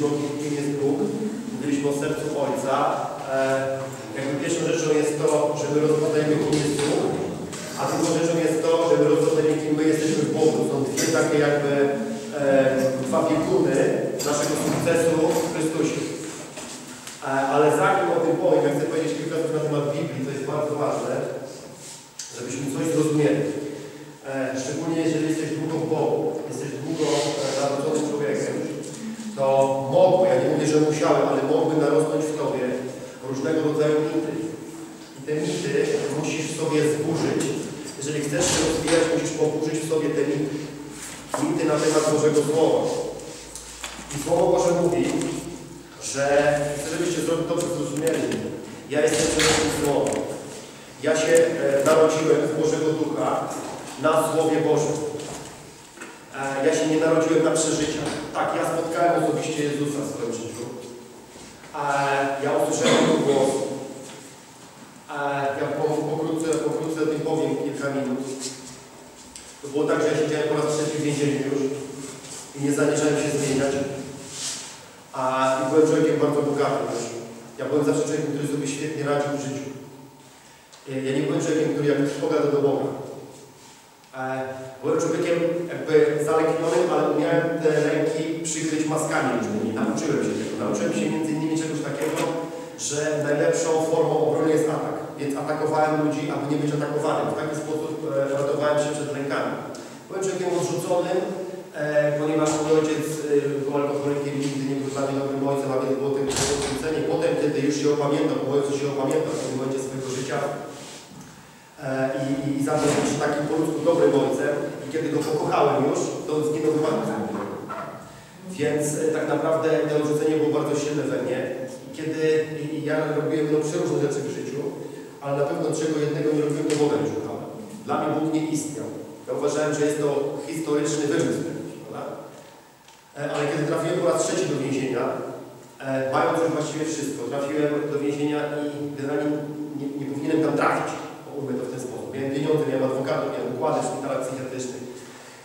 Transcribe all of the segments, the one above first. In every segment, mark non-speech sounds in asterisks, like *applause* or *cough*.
mówiliśmy o kim jest Bóg, mówiliśmy o sercu Ojca. E, jakby pierwszą rzeczą jest to, że my rozpoznajemy, kim jest Bóg, a drugą rzeczą jest to, że my rozpoznajemy, kim my jesteśmy w Bogu. Są dwie takie jakby e, dwa bieguny naszego sukcesu w Chrystusie. E, ale zanim o tym powiem, ja chcę powiedzieć kilka słów na temat Biblii, to jest bardzo ważne, żebyśmy coś zrozumieli. E, szczególnie jeżeli jesteś długo w Bogu, jesteś długo e, narodzonym człowiekiem, to mogły, ja nie mówię, że musiały, ale mogły narosnąć w Tobie różnego rodzaju mity. I te mity musisz sobie zburzyć. Jeżeli chcesz się rozwijać, musisz poburzyć w sobie te mity. Mity na temat Bożego Słowa. I Słowo Boże mówi, że chcę, żebyście dobrze zrozumieli, ja jestem człowiekiem Słowa. Ja się e, narodziłem z Bożego Ducha na Słowie Bożym. E, ja się nie narodziłem na przeżyciach. Tak, ja spotkałem osobiście Jezusa w swoim życiu. E, ja usłyszałem Jego głos. E, ja po, pokrótce, pokrótce o tym powiem kilka minut. To było tak, że ja siedziałem po raz trzeci w więzieniu już i nie zamierzałem się zmieniać. A i byłem człowiekiem bardzo bogatym. Ja byłem zawsze człowiekiem, który sobie świetnie radził w życiu. Ja nie byłem człowiekiem, który jakby pogadał do Boga. E, Byłem człowiekiem jakby zaleknionym, ale umiałem te ręki przykryć maskami różnymi. Nauczyłem się tego. Nauczyłem się między innymi czegoś takiego, że najlepszą formą obrony jest atak. Więc atakowałem ludzi, aby nie być atakowanym. W taki sposób e, ratowałem się przed rękami. Byłem człowiekiem odrzuconym, e, ponieważ mój ojciec był alkoholikiem nigdy nie był dla mnie dobrym ojcem, a więc było tego odrzucenie. Potem, kiedy już się opamiętał, bo ojciec się opamiętał w tym momencie swojego życia, i, i, i zaczął być takim po prostu dobrym ojcem i kiedy go pokochałem już, to zginął wypadku samochodowego. Więc e, tak naprawdę to odrzucenie było bardzo silne we mnie. I kiedy ja robiłem no, przeróżne rzeczy w życiu, ale na pewno czego jednego nie robiłem, to Boga nie szukałem. Dla mnie Bóg nie istniał. Ja uważałem, że jest to historyczny wymysł, prawda? E, Ale kiedy trafiłem po raz trzeci do więzienia, e, mając już właściwie wszystko, trafiłem do więzienia i generalnie nie, nie powinienem tam trafić to w ten sposób. Miałem pieniądze, miałem adwokatów, miałem układy w szpitalach psychiatrycznych.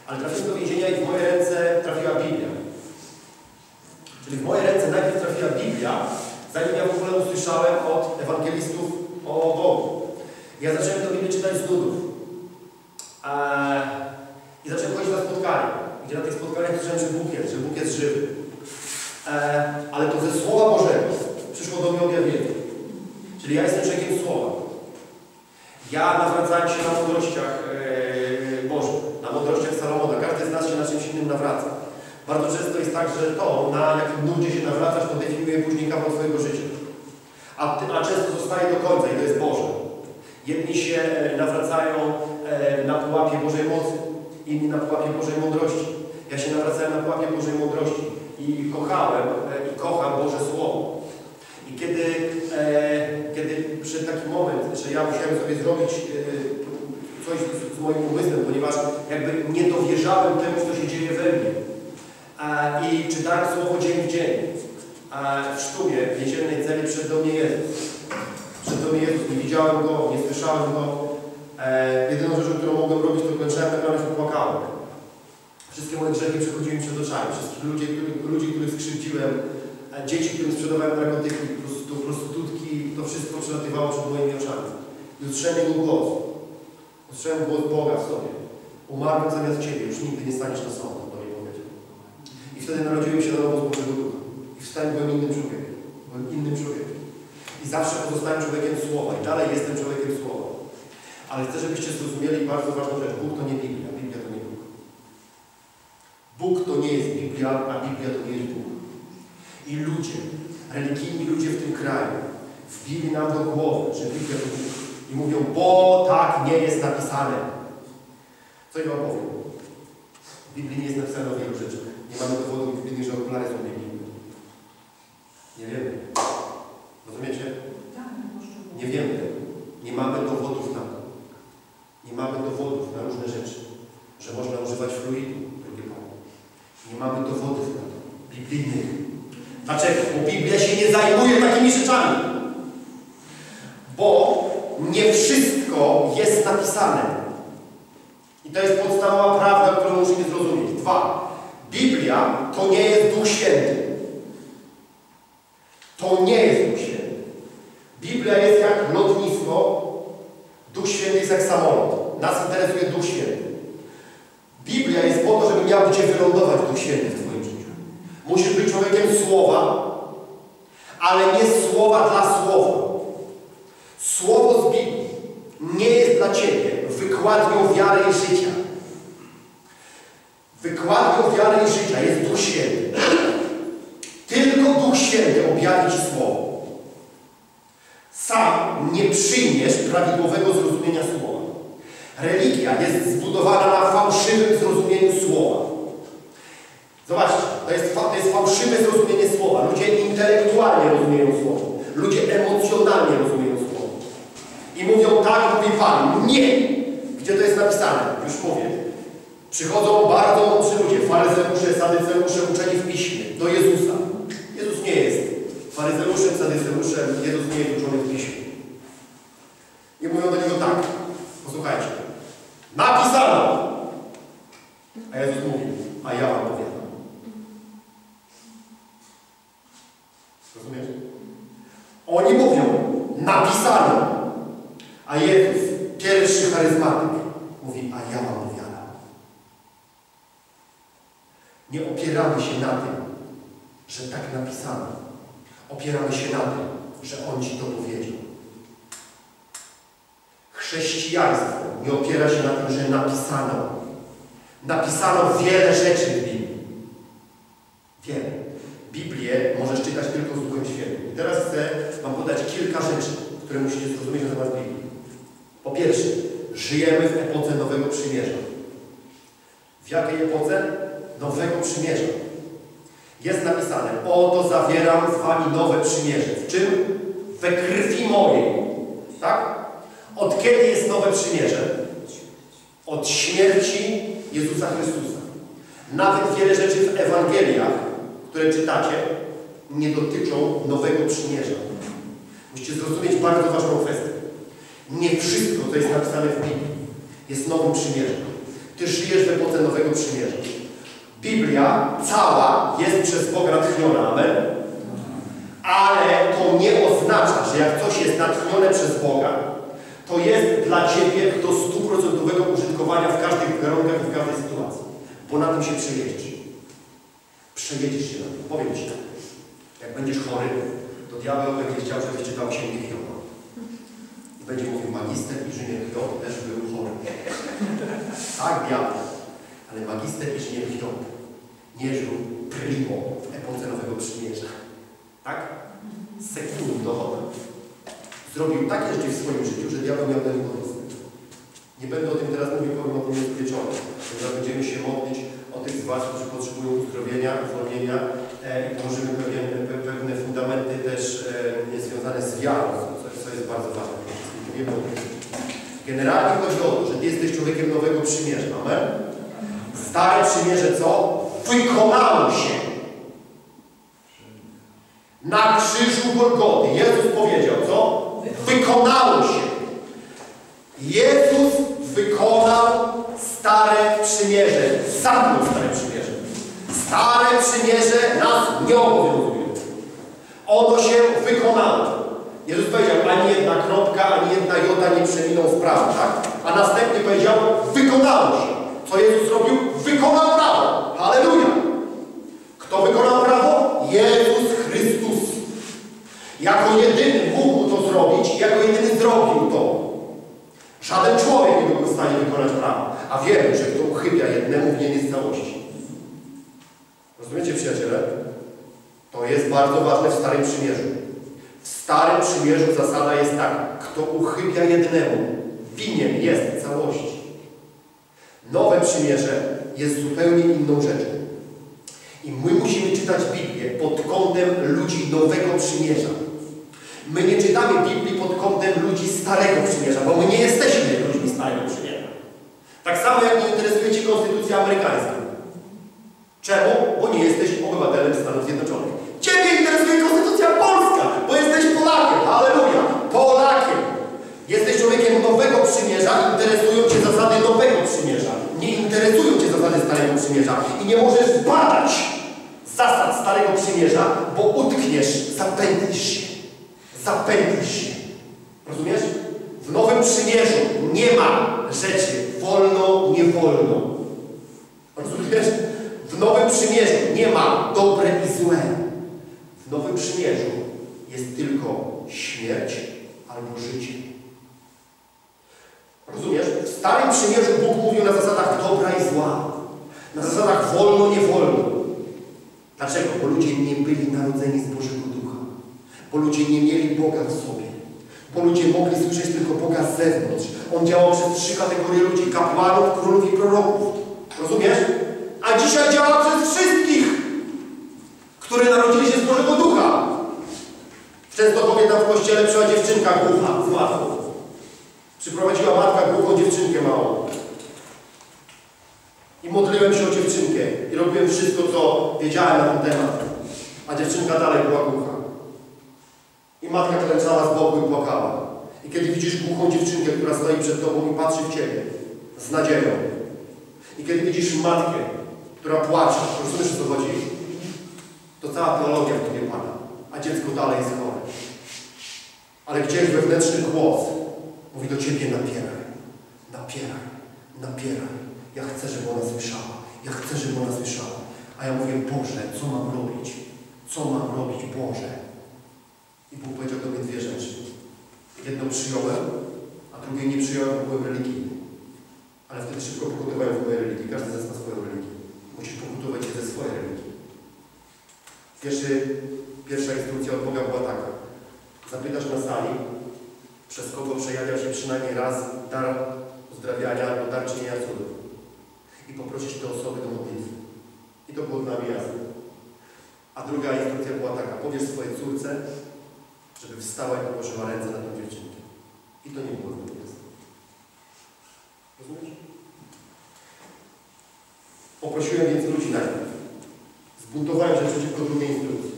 Ale trafiłem do więzienia i w moje ręce trafiła Biblia. Czyli w moje ręce najpierw trafiła Biblia, zanim ja w ogóle usłyszałem od ewangelistów o Bogu. Ja zacząłem tę Biblię czytać z nudów. Eee, I zacząłem chodzić na spotkania, gdzie na tych spotkaniach słyszałem, że Bóg jest, że Bóg jest żywy. Eee, ale to ze Słowa Bożego przyszło do mnie objawienie. Czyli ja jestem człowiekiem Słowa. Ja nawracałem się na mądrościach yy, Bożych, na mądrościach Salomona. Każdy z nas się na czymś innym nawraca. Bardzo często jest tak, że to, na jakim nudzie się nawracasz, to definiuje później kawał swojego życia. A, ty, a często zostaje do końca i to jest Boże. Jedni się e, nawracają e, na pułapie Bożej mocy, inni na pułapie Bożej mądrości. Ja się nawracałem na pułapie Bożej mądrości i kochałem e, i kocham Boże Słowo. I kiedy, e, kiedy przyszedł taki moment, że ja musiałem sobie zrobić e, coś z, z moim umysłem, ponieważ jakby nie dowierzałem temu, co się dzieje we mnie. E, I czytałem Słowo dzień w dzień. E, w sztumie, w więziennej celi przed do mnie Jezus. Przed do mnie Jezus. Nie widziałem Go, nie słyszałem Go. E, jedyną rzeczą, którą mogłem robić, to kończyłem tak naprawdę się płakałem. Wszystkie moje grzechy przechodziły mi przed oczami. Wszystkich ludzi, ludzi, których skrzywdziłem, a dzieci, którym sprzedawałem narkotyki, prostytu, prostytutki, to wszystko przelatywało przed moimi oczami. I usłyszałem Jego głos. Usłyszałem głos Boga w sobie. Umarłem zamiast Ciebie, już nigdy nie staniesz na sąd, do mnie powiedział. I wtedy narodziłem się na nowo z Bożego Ducha. I wstałem, byłem innym człowiekiem. Byłem innym człowiekiem. I zawsze pozostałem człowiekiem Słowa. I dalej jestem człowiekiem Słowa. Ale chcę, żebyście zrozumieli bardzo ważną rzecz. Bóg to nie Biblia. Biblia to nie Bóg. Bóg to nie jest Biblia, a Biblia to nie jest Bóg. I ludzie, religijni ludzie w tym kraju, wbili nam do głowy, że Biblia to Bóg. I mówią, bo tak nie jest napisane. Co ja powiem? W Biblii nie jest napisane o wielu rzeczach. Nie mamy dowodów biblijnych, że okulary są biblijne. Nie wiemy. Rozumiecie? Nie wiemy. Nie mamy dowodów na to. Nie mamy dowodów na różne rzeczy. Że można używać fluidu, drogie Panie. Nie mamy dowodów na to. Biblijnych. Dlaczego? Bo Biblia się nie zajmuje takimi rzeczami. Bo nie wszystko jest napisane. I to jest podstawowa prawda, którą musimy zrozumieć. Dwa. Biblia to nie jest Duch Święty. to nie jest Duch Święty. Biblia jest jak lotnisko, Duch Święty jest jak samolot. Nas interesuje Duch Święty. Biblia jest po to, żeby miał Cię wylądować Duch Święty w Twoim życiu. Musisz być człowiekiem słowa, ale nie słowa dla słowa. Słowo z Biblii nie jest dla Ciebie wykładnią wiary i życia. Wykładnią wiary i życia jest Duch Święty. Tylko Duch Święty objawi Ci Słowo. Sam nie przyjmiesz prawidłowego zrozumienia Słowa. Religia jest zbudowana na fałszywym zrozumieniu Słowa. Zobaczcie, to jest, to jest fałszywe zrozumienie Słowa. Ludzie intelektualnie rozumieją Słowo. Ludzie emocjonalnie rozumieją Słowo. I mówią tak, mówi Pan. Nie! Gdzie to jest napisane? Już mówię. Przychodzą bardzo mądrzy ludzie, faryzeusze, sadyceusze, uczeni w piśmie, do Jezusa. Jezus nie jest faryzeuszem, sadyceuszem, Jezus nie jest uczony w piśmie. I mówią do Niego tak, posłuchajcie, napisano! A Jezus mówi, a ja wam powiadam. Rozumiesz? Oni mówią, napisano, a Jezus, pierwszy charyzmatyk, mówi, a ja wam powiadam. Nie opieramy się na tym, że tak napisano. Opieramy się na tym, że On Ci to powiedział. Chrześcijaństwo nie opiera się na tym, że napisano. Napisano wiele rzeczy w Biblii. Wiele. Biblię możesz czytać tylko z Duchem Świętym. I teraz chcę Wam podać kilka rzeczy, które musicie zrozumieć na temat Biblii. Po pierwsze, żyjemy w epoce Nowego Przymierza. W jakiej epoce? Nowego Przymierza. Jest napisane, oto zawieram z Wami nowe przymierze. W czym? We krwi mojej. Tak? Od kiedy jest nowe przymierze? Od śmierci Jezusa Chrystusa. Nawet wiele rzeczy w Ewangeliach, które czytacie, nie dotyczą nowego przymierza. Musicie zrozumieć bardzo ważną kwestię. Nie wszystko, co jest napisane w Biblii, jest nowym przymierzem. Ty żyjesz w epoce nowego przymierza. Biblia cała jest przez Boga natchniona. Amen? Ale to nie oznacza, że jak coś jest natchnione przez Boga, to jest dla Ciebie do stuprocentowego użytkowania w każdych warunkach i w każdej sytuacji. Bo na tym się przejedziesz. Przejedziesz się na tym. Powiem Ci tak. Jak będziesz chory, to diabeł będzie chciał, żebyś czytał księgę Hioba. I będzie mówił, magister inżynier Hiob też był chory. *laughs* Tak, diabeł. Ale magister inżynier Hiob nie żył primo w epoce Nowego Przymierza. Tak? Sekundowo. Zrobił takie rzeczy w swoim życiu, że diabeł miał do niego dostęp. Nie będę o tym teraz mówił, powiem o tym jest wieczorem. Będziemy się modlić o tych z Was, którzy potrzebują uzdrowienia, uwolnienia e, i tworzymy pewne, pewne fundamenty też e, związane z wiarą, co, co jest bardzo ważne. Tym. Generalnie chodzi o to, że Ty jesteś człowiekiem nowego przymierza. Amen? Stare przymierze co? Wykonało się. Na krzyżu Golgoty Jezus powiedział, co? Wykonało się. Jezus wykonał stare przymierze. Zamknął stare przymierze. Stare przymierze nas nie obowiązuje. Ono się wykonało. Jezus powiedział, ani jedna kropka, ani jedna jota nie przeminął w prawo, tak? A następnie powiedział, wykonało się. Co Jezus zrobił? Wykonał prawo. Halleluja! Kto wykonał prawo? Jezus Chrystus. Jako jedyny zrobić jako jedyny zrobił to. Żaden człowiek nie był w stanie wykonać prawa. A wiemy, że kto uchybia jednemu, nie jest całości. Rozumiecie, przyjaciele? To jest bardzo ważne w Starym Przymierzu. W Starym Przymierzu zasada jest taka. Kto uchybia jednemu, winien jest całości. Nowe Przymierze jest zupełnie inną rzeczą. I my musimy czytać Biblię pod kątem ludzi Nowego Przymierza. My nie czytamy Biblii pod kątem ludzi Starego Przymierza, bo my nie jesteśmy ludźmi Starego Przymierza. Tak samo jak nie interesuje Cię Konstytucja Amerykańska. Czemu? Bo nie jesteś obywatelem Stanów Zjednoczonych. Ciebie interesuje Konstytucja Polska, bo jesteś Polakiem. Halleluja! Polakiem! Jesteś człowiekiem Nowego Przymierza, interesują Cię zasady Nowego Przymierza. Nie interesują Cię zasady Starego Przymierza. I nie możesz badać zasad Starego Przymierza bo utkniesz, zapętlisz się. Zapętlisz się. Rozumiesz? W Nowym Przymierzu nie ma rzeczy wolno, nie wolno. Rozumiesz? W Nowym Przymierzu nie ma dobre i złe. W Nowym Przymierzu jest tylko śmierć albo życie. Rozumiesz? W Starym Przymierzu Bóg mówił na zasadach dobra i zła. Na zasadach wolno, nie wolno. Dlaczego? Bo ludzie nie byli narodzeni z Bożego. Bo ludzie nie mieli Boga w sobie. Bo ludzie mogli słyszeć tylko Boga z zewnątrz. On działał przez trzy kategorie ludzi. Kapłanów, królów i proroków. Rozumiesz? A dzisiaj działa przez wszystkich, którzy narodzili się z Bożego Ducha. Często kobieta w kościele przyszła dziewczynka głucha z łatwą. Przyprowadziła matka głuchą dziewczynkę małą. I modliłem się o dziewczynkę. I robiłem wszystko, co wiedziałem na ten temat. A dziewczynka dalej była głucha. I matka klęczała z boku i płakała. I kiedy widzisz głuchą dziewczynkę, która stoi przed tobą i patrzy w ciebie z nadzieją. I kiedy widzisz matkę, która płacze, rozumiesz o co chodzi? To cała teologia w tobie pada. A dziecko dalej jest chore. Ale gdzieś wewnętrzny głos mówi do ciebie napieraj, napieraj, napieraj. Ja chcę, żeby ona słyszała. Ja chcę, żeby ona słyszała. A ja mówię, Boże, co mam robić? Co mam robić, Boże? I Bóg powiedział do mnie dwie rzeczy. Jedno przyjąłem, a drugie nie przyjąłem, bo byłem religijny. Ale wtedy szybko pokutowałem w mojej religii. Każdy z nas ma swoją religię. Musisz pokutować się ze swojej religii. Pierwszy, pierwsza instrukcja od Boga była taka. Zapytasz na sali, przez kogo przejawia się przynajmniej raz dar uzdrawiania albo dar czynienia cudów. I poprosisz te osoby do modlitwy. I to było dla mnie jasne. A druga instrukcja była taka. Powiesz swojej córce, żeby wstała i położyła ręce na tą dziewczynkę. I to nie było mnie jasne. Rozumiesz? Poprosiłem więc ludzi najpierw. Zbuntowałem się przeciwko drugiej instrukcji.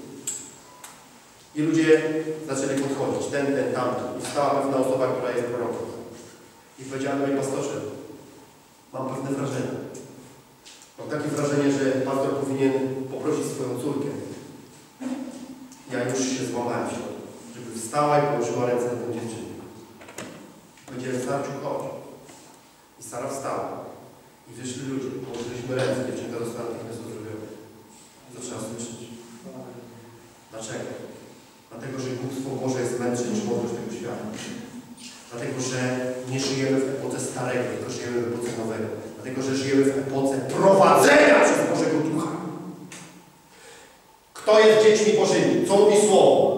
I ludzie zaczęli podchodzić, ten, ten, tamten. I stała pewna osoba, która jest prorokiem. I powiedziałem, panie pastorze, mam pewne wrażenie. Mam takie wrażenie, że pastor powinien poprosić swoją córkę. Ja już się złamałem się, żeby wstała i położyła ręce na tę dziewczynę. Powiedziałem, Sarciu, chodź. I Sara wstała. I wyszli ludzie, położyliśmy ręce, dziewczynka została natychmiast uzdrowiona. Trzeba słyszeć. Dlaczego? Dlatego, że Bóstwo Boże jest niż mądrość tego świata. Dlatego, że nie żyjemy w epoce starego, tylko żyjemy w epoce nowego. Dlatego, że żyjemy w epoce prowadzenia przez Bożego Ducha. Kto jest dziećmi Bożymi? Co mówi Słowo?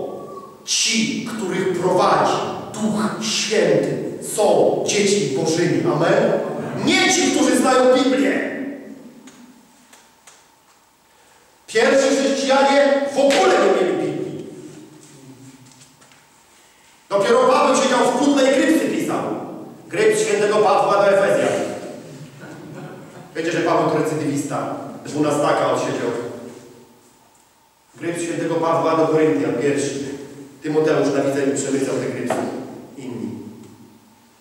Ci, których prowadzi Duch Święty, są dziećmi Bożymi. Amen? Nie ci, którzy znają Biblię. Pierwsi chrześcijanie w ogóle nie mieli Biblii. Dopiero Paweł siedział w płótnej krypsy pisał. Gryp świętego Pawła do Efezjan. Wiecie, że Paweł to recydywista. Dwunastaka odsiedział. Gryp świętego Pawła do Koryntian, pierwszy. Tymoteusz na widzeniu przemycał te grypsy. Inni.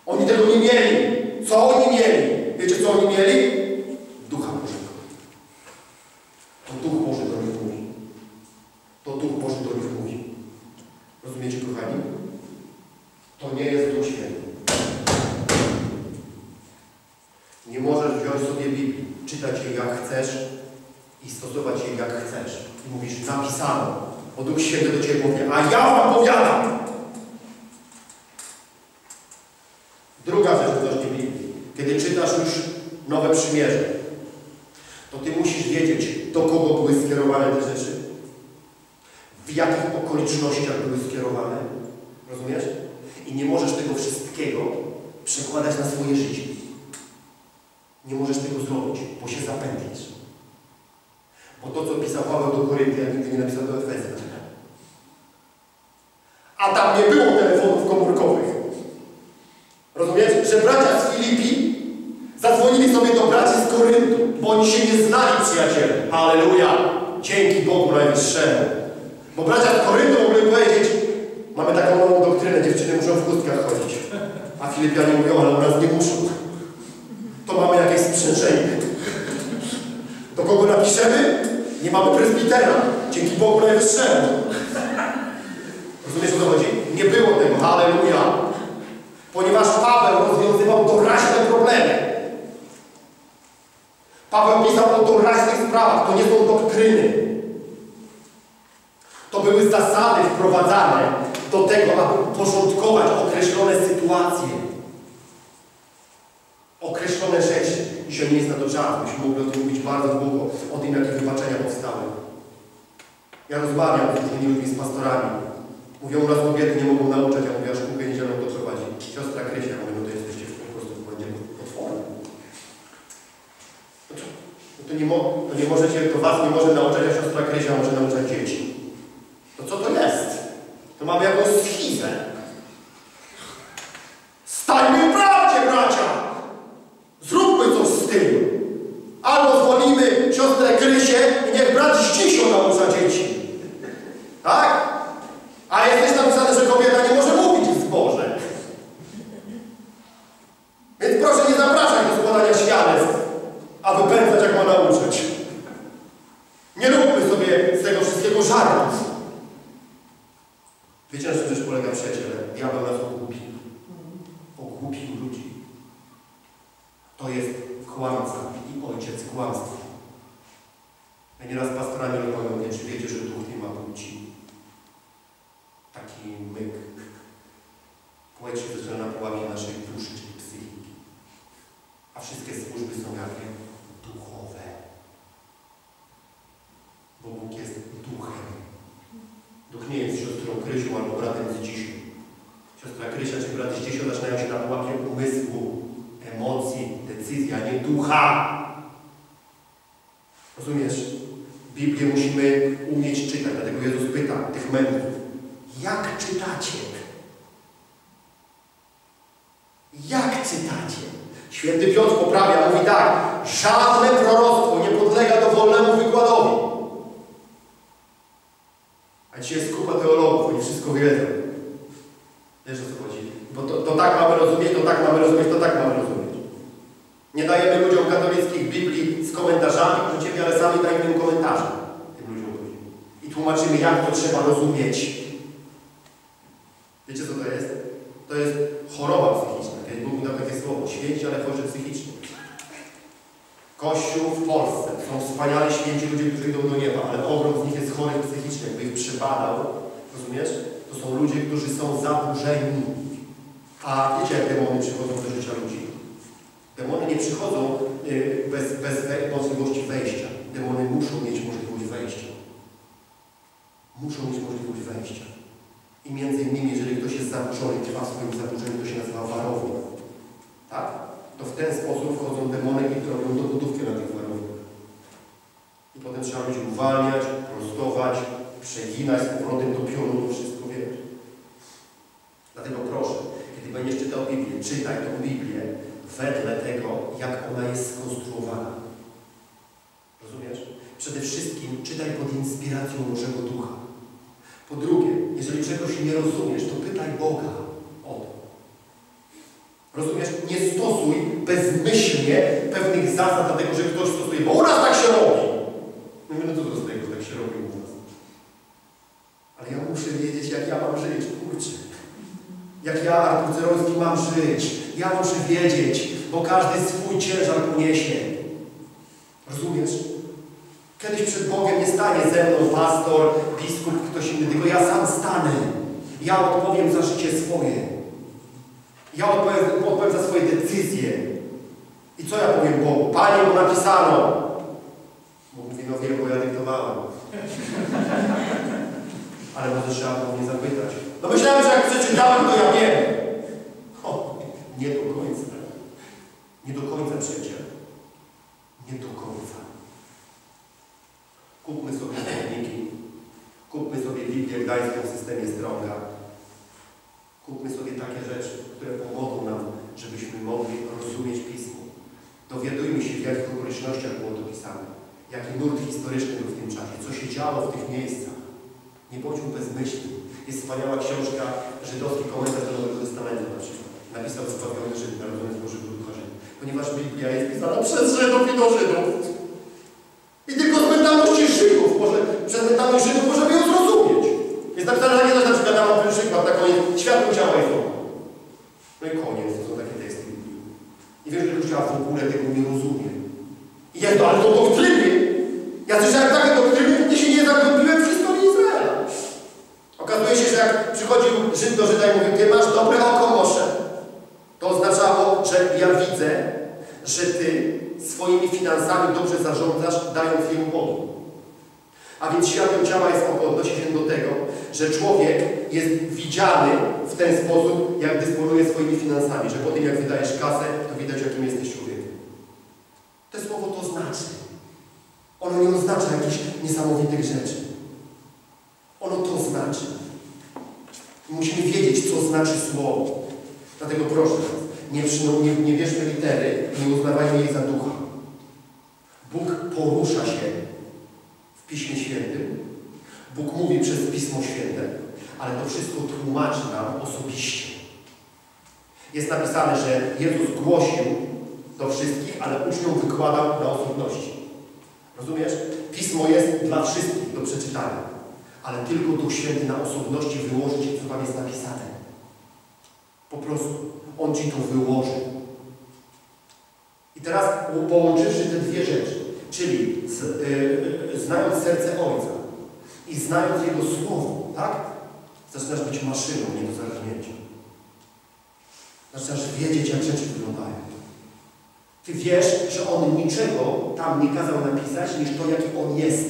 Oni tego nie mieli. Co oni mieli? Wiecie, co oni mieli? Ducha Bożego. To Duch Boży do nich mówi. To Duch Boży do nich mówi. Rozumiecie, kochani? To nie jest Duch Święty. Nie możesz wziąć sobie Biblii, czytać jej jak chcesz i stosować jej jak chcesz. I mówisz, napisano, bo Duch Święty do Ciebie mówi, a ja Wam powiadam. Druga rzecz odnośnie Biblii. Kiedy czytasz już Nowe Przymierze, to Ty musisz wiedzieć, do kogo były skierowane te rzeczy, w jakich okolicznościach były skierowane. Rozumiesz? I nie możesz tego wszystkiego przekładać na swoje życie. Nie możesz tego zrobić, bo się zapętlisz. Bo to, co pisał Paweł do Koryntian, nigdy nie napisał do Efezjan. A tam nie było telefonów komórkowych. Rozumiesz? Że bracia z Filipi zadzwonili sobie do braci z Koryntu, bo oni się nie znali przyjaciele. Halleluja! Dzięki Bogu Najwyższemu. Bo bracia z Koryntu mogli powiedzieć, mamy taką nową doktrynę, dziewczyny muszą w chustkach chodzić. A Filipianie mówią, ale u nas nie muszą. To mamy jakieś sprzężenie. Do kogo napiszemy? Nie mamy prezbitera. Dzięki Bogu Najwyższemu. Rozumiesz o co chodzi? Nie było tego, halleluja. Ponieważ Paweł rozwiązywał doraźne problemy. Paweł pisał o doraźnych sprawach, to nie są doktryny. To były zasady wprowadzane do tego, aby porządkować określone sytuacje. Określone rzeczy. Dzisiaj nie jest na to czas, byśmy mogli o tym mówić bardzo długo, o tym, jakie wybaczenia powstały. Ja rozmawiam z różnymi ludźmi, z pastorami. Mówią, u nas kobiety nie mogą nauczać, ja mówię, a szkółkę niedzielną to prowadzi. Siostra Krysia, ja mówię, no to jesteście po prostu w błędzie potworem. No to, no to, nie mo, to nie możecie, to was nie może nauczać, a siostra Krysia może nauczać dzieci. To co to jest? To mamy jakąś schizę. Stańmy w prawdzie, bracia! Zróbmy coś z tym. Albo zwolnimy siostrę Krysię i niech brat Zdzisio naucza dzieci. Tak? A jest też napisane, że kobieta nie może mówić w zborze. Więc proszę nie zapraszać do składania świadectw, a wypędzać jak ma nauczyć. Nie róbmy sobie z tego wszystkiego żartów. Wiecie, na czym też polega przyjaciele? Diabeł nas ogłupi. Ogłupił ludzi. To jest kłamca i ojciec kłamstwa. Ja nieraz pastorami rozmawiam, mnie, czy wiecie, że duch nie ma płci. Taki myk. Płeć się zaczyna na pułapie naszej duszy, czyli psychiki. A wszystkie służby są jakie? Duchowe. Bo Bóg jest duchem. Duch nie jest siostrą Krysią albo bratem z dzisią. Siostra Krysia czy brat z dzisią zaczynają się na pułapie umysłu, emocji, decyzji, a nie ducha. Rozumiesz? Biblię musimy umieć czytać, dlatego Jezus pyta tych mędrów, jak czytacie? Jak czytacie? Święty Piotr poprawia, mówi tak, żadne proroctwo nie podlega dowolnemu wykładowi. A dzisiaj jest kupa teologów, oni wszystko wiedzą. Wiesz o co chodzi? Bo to, to tak mamy rozumieć, to tak mamy rozumieć, to tak mamy rozumieć. Nie dajemy ludziom katolickich Biblii z komentarzami, proszę Ciebie, ale sami dajemy im komentarze tym ludziom. I tłumaczymy, jak to trzeba rozumieć. Wiecie co to jest? To jest choroba psychiczna. Kiedyś Bóg mi takie słowo. Święci, ale chorzy psychicznie. Kościół w Polsce są wspaniali święci ludzie, którzy idą do nieba, ale ogrom z nich jest chorych psychicznie. Jakby ich przebadał, rozumiesz? To są ludzie, którzy są zaburzeni. A wiecie, jak demony przychodzą do życia ludzi? Demony nie przychodzą y, bez, bez możliwości wejścia. Demony muszą mieć możliwość wejścia. Muszą mieć możliwość wejścia. I między innymi, jeżeli ktoś jest zaburzony, trwa w swoim zaburzeniu, to się nazywa warownik. Tak? To w ten sposób wchodzą demony i robią dobudówkę na tych warowniach. I potem trzeba ludzi uwalniać, prostować, przeginać z powrotem do pionu, to wszystko wiesz. Dlatego proszę, kiedy będziesz czytał Biblię, czytaj tę Biblię wedle tego, jak ona jest skonstruowana. Rozumiesz? Przede wszystkim czytaj pod inspiracją Bożego Ducha. Po drugie, jeżeli czegoś nie rozumiesz, to pytaj Boga o to. Rozumiesz? Nie stosuj bezmyślnie pewnych zasad, dlatego że ktoś stosuje, bo u nas tak się robi. Mówię, no to z tego, tak się robi u nas? Ale ja muszę wiedzieć, jak ja mam żyć, kurczę. Jak ja, Artur mam żyć. Ja muszę wiedzieć, bo każdy swój ciężar poniesie. Rozumiesz? Kiedyś przed Bogiem nie stanie ze mną pastor, biskup, ktoś inny, tylko ja sam stanę. Ja odpowiem za życie swoje. Ja odpowiem, odpowiem za swoje decyzje. I co ja powiem Bogu? Panie, bo napisano. Bóg mówi, no wiem, bo ja dyktowałem. *laughs* Ale może trzeba było mnie zapytać. No myślałem, że jak przeczytałem, to ja wiem. O, nie do końca. Nie do końca przecież. Nie do końca. Kupmy sobie słowniki. Kupmy sobie Biblię Gdańską w systemie Stronga. Kupmy sobie takie rzeczy, które pomogą nam, żebyśmy mogli rozumieć Pismo. Dowiadujmy się, w jakich okolicznościach było to pisane. Jaki nurt historyczny był w tym czasie. Co się działo w tych miejscach. Nie bądźmy bezmyślni. Jest wspaniała książka, żydowski komentarz do Nowego Testamentu na przykład. Napisał zbawiony Żyd, narodzony z Bożego ponieważ Biblia jest pisana przez Żydów i do Żydów. I tylko z mentalności Żydów, może, przez mentalność Żydów możemy ją zrozumieć. Jest napisane takie coś na przykład na przykład, na koniec, światło ciała i domu. No i koniec, to są takie teksty I wiesz, że Kościoła w ogóle tego nie rozumie. I jak to, ale to doktryny. Ja słyszałem takie doktryny, gdy się nie zagłębiłem w historii Izraela. Okazuje się, że jak przychodził Żyd do Żyda i mówił, ty masz dobre ciała jest odnosi się do tego, że człowiek jest widziany w ten sposób, jak dysponuje swoimi finansami, że po tym jak wydajesz kasę, to widać jakim jesteś człowiekiem. To słowo to znaczy. Ono nie oznacza jakichś niesamowitych rzeczy. Ono to znaczy. I musimy wiedzieć, co znaczy słowo. Dlatego proszę nie, nie, nie bierzmy litery, nie uznawajmy jej za ducha. Bóg porusza się w Piśmie Świętym. Bóg mówi przez Pismo Święte, ale to wszystko tłumaczy nam osobiście. Jest napisane, że Jezus głosił do wszystkich, ale uczniom wykładał na osobności. Rozumiesz? Pismo jest dla wszystkich do przeczytania, ale tylko Duch Święty na osobności wyłoży Ci, co tam jest napisane. Po prostu. On Ci to wyłoży. I teraz połączywszy te dwie rzeczy, czyli z, yy, znając serce Ojca i znając Jego Słowo, tak? Zaczynasz być maszyną nie do zarżnięcia. Zaczynasz wiedzieć, jak rzeczy wyglądają. Ty wiesz, że On niczego tam nie kazał napisać, niż to, jaki On jest.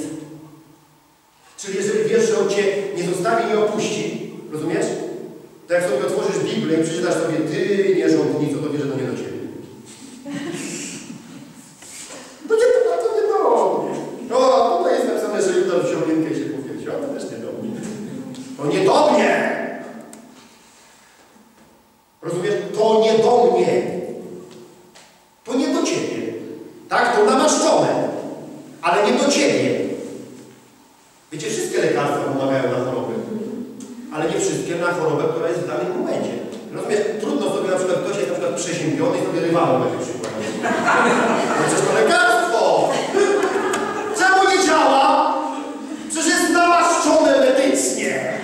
Czyli jeżeli wiesz, że On Cię nie zostawi, nie opuści, rozumiesz? To jak sobie otworzysz Biblię i przeczytasz sobie Ty nie rządnico, to wiesz, że to nie do Ciebie. To nie to, to nie do mnie. No, a tutaj jest napisane, że Juda wziął rękę i się powiesił, a to też nie do mnie. To nie do mnie! Rozumiesz? To nie do mnie. To nie do Ciebie. Tak? To namaszczone. Ale nie do Ciebie. Wiecie, wszystkie lekarstwa pomagają na chorobę. Ale nie wszystkie na chorobę, która jest w danym momencie. Rozumiesz? Trudno sobie na przykład, ktoś jest na przykład przeziębiony i sobie rywalą będzie przykład. No przecież to lekarstwo! Czemu nie działa? Przecież jest namaszczone medycznie.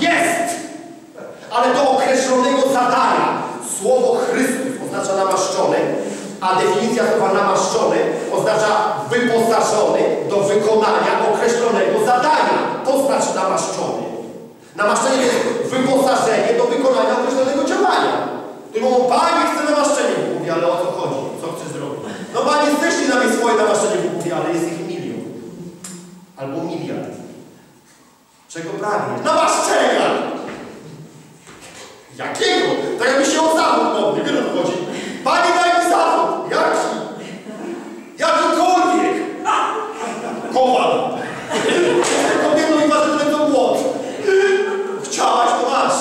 Jest! Ale do określonego zadania. Słowo Chrystus oznacza namaszczony, a definicja słowa namaszczony oznacza wyposażony do wykonania określonego zadania. To znaczy namaszczony. Namaszczenie jest wyposażenie do wykonania określonego działania. Ty mówią, Panie, chcę namaszczenie. Bóg mówi, ale o co chodzi? Co chcesz zrobić? No Panie, jesteście na mnie swoje namaszczenie. Bóg mówi, ale jest ich milion. Albo miliard. Czego pragnie? Namaszczenia! Jakiego? Tak jakby się o zawód modlił. Wiele chodzi. Panie, daj mi zawód. Jaki? Jakikolwiek. Kowal. Kobieto i ważyłem to młot. Chciałaś, to masz.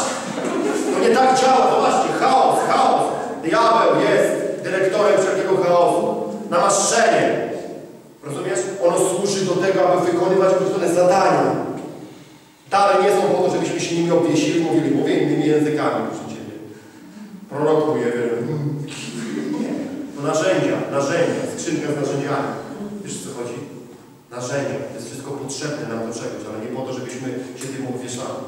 To nie tak działa, to właśnie. Chaos, chaos. Diabeł jest dyrektorem wszelkiego chaosu. Namaszczenie. Rozumiesz? Ono służy do tego, aby wykonywać określone zadania. Dary nie są po to, żebyśmy się nimi obwiesili, mówili, mówię innymi językami, proszę Ciebie. Nie. To narzędzia, narzędzia, skrzynka z narzędziami. Narzędzia. To jest wszystko potrzebne nam do czegoś, ale nie po to, żebyśmy się tym obwieszali.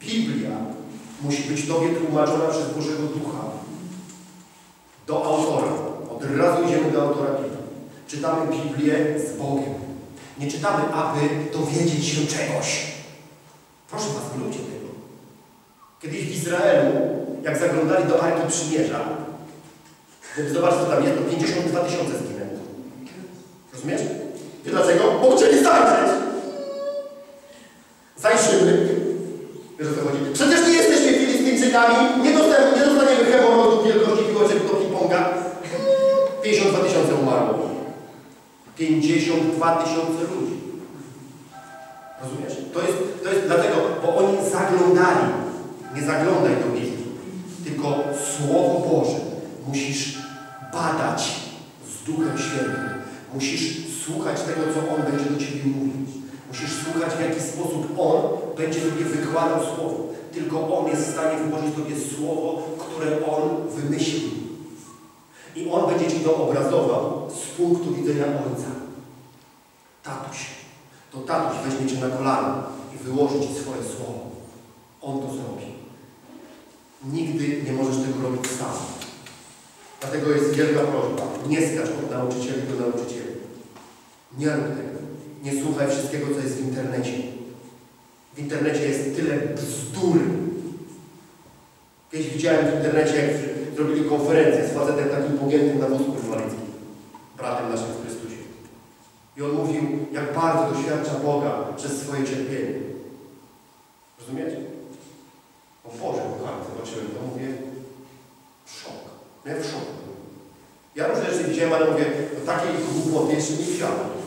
Biblia musi być Tobie tłumaczona przez Bożego Ducha. Do autora. Od razu idziemy do autora Biblii. Czytamy Biblię z Bogiem. Nie czytamy, aby dowiedzieć się czegoś. Proszę Was, nie róbcie tego. Kiedyś w Izraelu, jak zaglądali do Arki Przymierza, żeby zobaczyć, co tam jest, to 52 tysiące zginęło. Rozumiesz? Wiesz dlaczego? Bo chcieli zajrzeć. Zajrzymy. Wiesz o co chodzi? Przecież nie jesteśmy Filistyńczykami, nie dostaniemy, nie dostaniemy hemoroidu wielkości piłeczek do ping-ponga. 52 tysiące umarło. 52 tysiące ludzi. Tego, co On będzie do Ciebie mówić. Musisz słuchać, w jaki sposób On będzie Tobie wykładał Słowo. Tylko On jest w stanie włożyć Tobie Słowo, które On wymyślił. I On będzie Ci to obrazował z punktu widzenia Ojca. Tatuś. To tatuś weźmie Cię na kolana i wyłoży Ci swoje Słowo. On to zrobi. Nigdy nie możesz tego robić sam. Dlatego jest wielka prośba. Nie skacz od nauczycieli do nauczycieli. Nie rób tego. Nie słuchaj wszystkiego, co jest w internecie. W internecie jest tyle bzdury. Kiedyś widziałem w internecie, jak zrobili konferencję z facetem takim pogiętym na wózku inwalidzkim. Bratem naszym w Chrystusie. I on mówił, jak bardzo doświadcza Boga przez swoje cierpienie. Rozumiecie? O Boże, kochany, zobaczyłem to, mówię, szok. No ja w szoku. Ja różne rzeczy widziałem, ale mówię, do takiej głupoty jeszcze nie widziałem.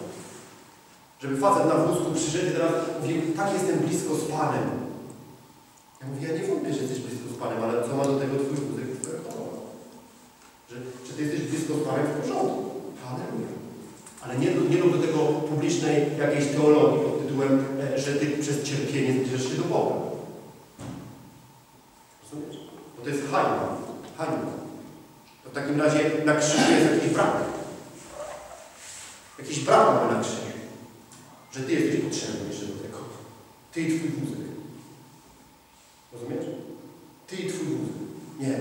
Żeby facet na wózku przyszedł i teraz mówi, tak jestem blisko z Panem. Ja mówię, ja nie wątpię, że jesteś blisko z Panem, ale co ma do tego Twój wózek? Że, czy Ty jesteś blisko z Panem w porządku? Halleluja. Ale nie, nie rób do tego publicznej jakiejś teologii pod tytułem, e, że Ty przez cierpienie zbliżasz się do Boga. Rozumiesz? Bo to jest hańba. Hańba. To w takim razie na krzyżu jest jakiś brak. Jakiś brak mamy na krzyżu. Że Ty jesteś potrzebny jeszcze do tego. Ty i Twój wózek. Rozumiesz? Ty i Twój wózek. Nie.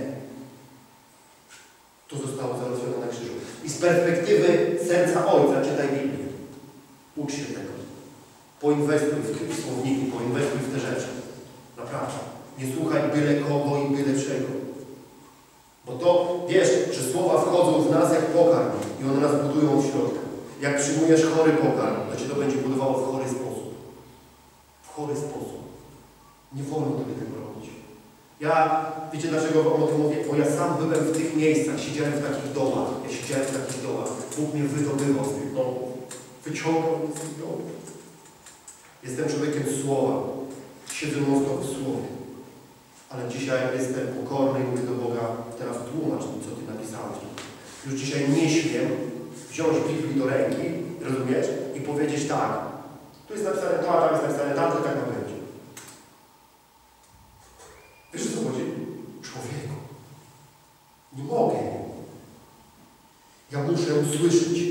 To zostało załatwione na krzyżu. I z perspektywy serca Ojca czytaj Biblię. Ucz się tego. Poinwestuj w, słowniki, poinwestuj w te rzeczy. Naprawdę. Nie słuchaj byle kogo i byle czego. Bo to, wiesz, że słowa wchodzą w nas jak pokarm i one nas budują w środku. Jak przyjmujesz chory pokarm, to Cię to będzie budowało w chory sposób. W chory sposób. Nie wolno Tobie tego robić. Ja, wiecie dlaczego Wam o tym mówię? Bo ja sam byłem w tych miejscach, siedziałem w takich domach. Ja siedziałem w takich domach. Bóg mnie wydobywał z tych domów. Wyciągał mnie z tych domów. Jestem człowiekiem słowa. Siedzę mocno w słowie. Ale dzisiaj jestem pokorny i mówię do Boga, teraz tłumacz mi, co Ty napisałeś. Już dzisiaj nie śmiem wziąć Biblii do ręki, rozumiesz, i powiedzieć tak, tu jest napisane to, a tam jest napisane tamto, tak ma będzie. Wiesz o co chodzi? Człowieku. Nie mogę. Ja muszę